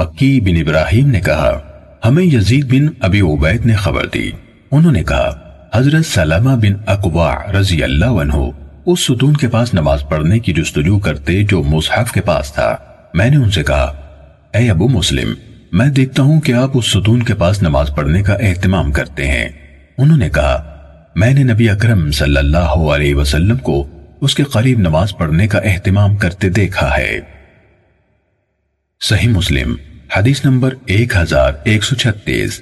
مکی بن ابراہیم نے کہا، ہمیں یزید بن ابی عبید نے خبر دی۔ انہوں نے کہا، حضرت سلامہ بن اقوا رضی اللہ عنہ اس ستون کے پاس نماز پڑھنے کی جستجو کرتے جو مصحف کے پاس تھا۔ میں نے ان سے کہا، اے ابو مسلم، میں دیکھتا ہوں کہ آپ اس ستون کے پاس نماز پڑھنے کا اہتمام کرتے ہیں۔ انہوں نے کہا، میں نے نبی اکرم صلی اللہ علیہ وسلم کو اس کے قریب نماز پڑھنے کا اہتمام کرتے دیکھا ہے۔ صحیح مسلم۔ حدیث نمبر 1136